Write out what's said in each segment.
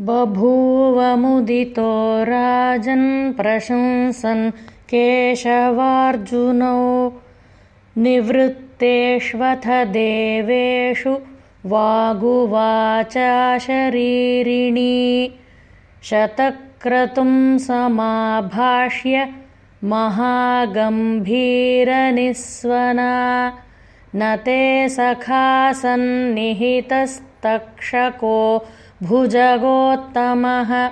बभूवमुदितो प्रशंसन् केशवार्जुनौ। निवृत्तेष्वथ देवेषु शरीरिणी। शतक्रतुं समाभाष्य महागम्भीरनिस्वना। न ते सखासन्निहितस्तक्षको भुजगोत्तमः।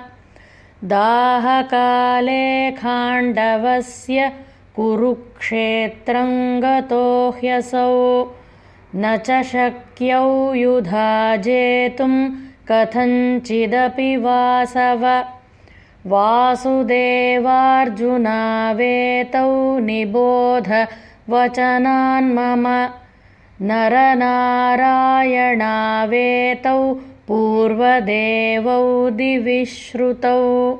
दाहकाले खाण्डवस्य कुरुक्षेत्रं गतो ह्यसौ। न च शक्यौ युधा जेतुं कथञ्चिदपि वासव। वासुदेवार्जुनावेतौ निबोध वचनान्मम नरनारायणावेतौ पूर्वदेवौ दिविश्रुतौ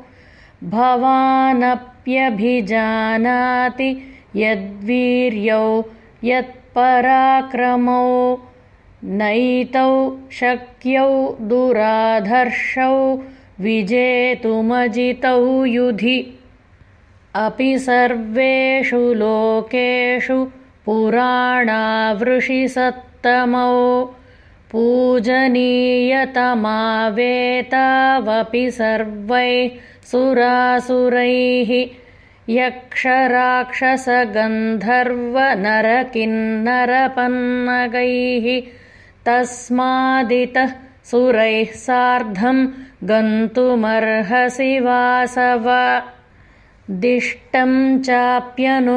भवानप्यभिजानाति यद्वीर्यौ यत्पराक्रमौ नैतौ शक्यौ दुराधर्षौ विजेतुमजितौ युधि। अपि सर्वेषु लोकेषु पुराणावृषिसत्तमौ पूजनीयतमावेतावपि सर्वैः सुरासुरैः यक्षराक्षसगन्धर्वनरकिन्नरपन्नगैः तस्मादितः सुरैः सार्धं गन्तुमर्हसि वासव दिष्टं चाप्यनुपश्यैतत्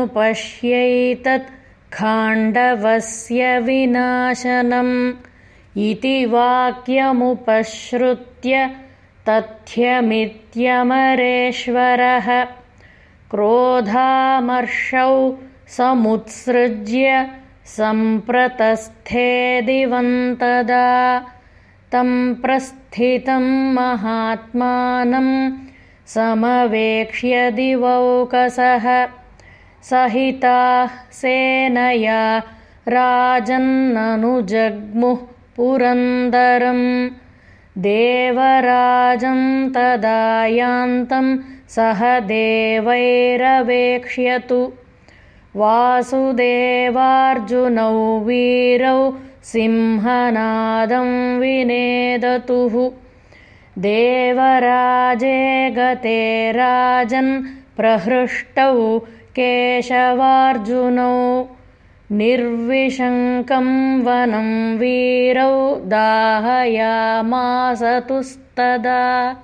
खाण्डवस्य विनाशनम् इति वाक्यमुपश्रुत्य तथ्यमित्यमरेश्वरः। क्रोधामर्षौ समुत्सृज्य सम्प्रतस्थेदिवन्तदा तं प्रस्थितं महात्मानं समवेक्ष्य दिवौकसः। सहिताः सेनया राजन्ननुजग्मुः पुरन्दरम्। देवराजं तदा यान्तं सह देवैरवेक्ष्यतु। वासुदेवार्जुनौ वीरौ सिंहनादं विनेदतुः। देवराजे गते राजन् प्रहृष्टौ केशवार्जुनौ निर्विशङ्कं वनं वीरौ दाहयामासतुस्तदा।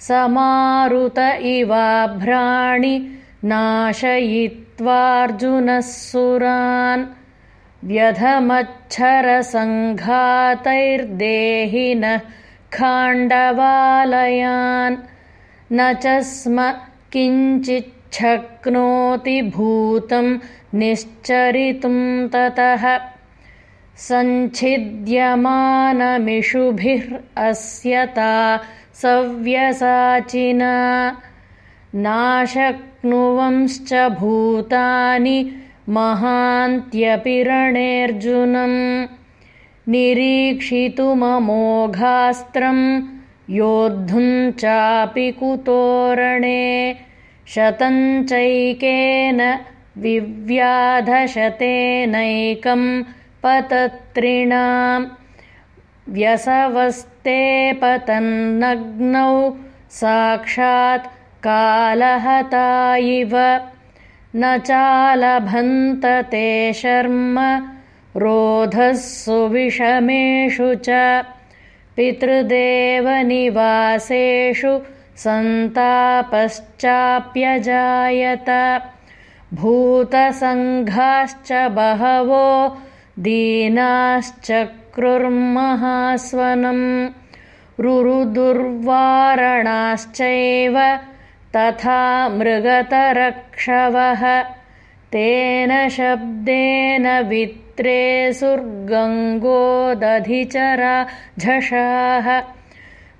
समारुत इवाभ्राणि नाशयित्वार्जुनः सुरान् व्यधमच्छरसङ्घातैर्देहिनः खाण्डवालयान्। न च स्म किञ्चिच्छक्नोति भूतं निश्चरितुं ततः। सञ्छिद्यमानमिषुभिः अस्य ता सव्यसाचिना। नाशक्नुवंश्च भूतानि महान्त्यपिरणेऽर्जुनम्। निरीक्षितुममोघास्त्रं योद्धुं चापि कुतोरणे शतञ्चैकेन विव्याधशतेनैकं पतत्रिणां व्यसवस्ते पतन्नग्नौ साक्षात् कालहता इव न चालभन्त ते शर्म रोधः सुविषमेषु च। पितृदेवनिवासेषु सन्तापश्चाप्यजायत। भूतसङ्घाश्च बहवो दीनाश्चक्रुर्महास्वनम्। रुरुदुर्वारणाश्चैव तथा मृगतरक्षवः। तेन शब्देन वित्रे सुर्गङ्गोदधिचरा झषाः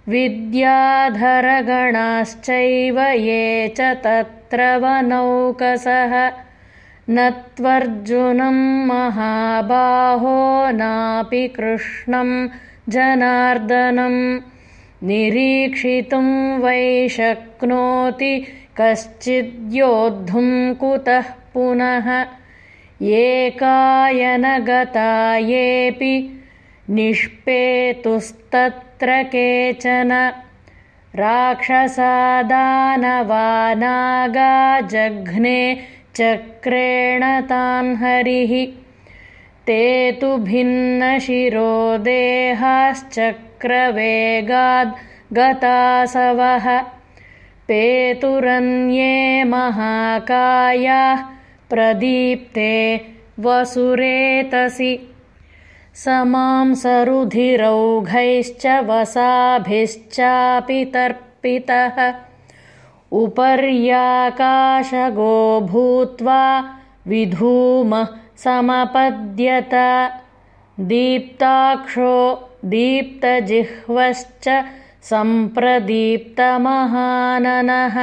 विद्याधरगणाश्चैव ये च तत्र वनौकसः। न त्वर्जुनं महाबाहो नापि कृष्णं जनार्दनं। निरीक्षितुं वै शक्नोति कश्चिद्योद्धुं कुतः पुनः। एकायनगता येऽपि निष्पेतुस्तत्र केचन राक्षसादानवानागा जघ्ने चक्रेण तान् हरिः। ते तु भिन्नशिरो देहाश्चक्रवेगाद् गतासवः। पेतुरन्ये महाकायाः प्रदीप्ते वसुरेतसि समांसरुधिरौघैश्च वसाभिश्चापि तर्पितः उपर्याकाशगो भूत्वा विधूमः समपद्यत। दीप्ताक्षो दीप्तजिह्वश्च सम्प्रदीप्तमहाननः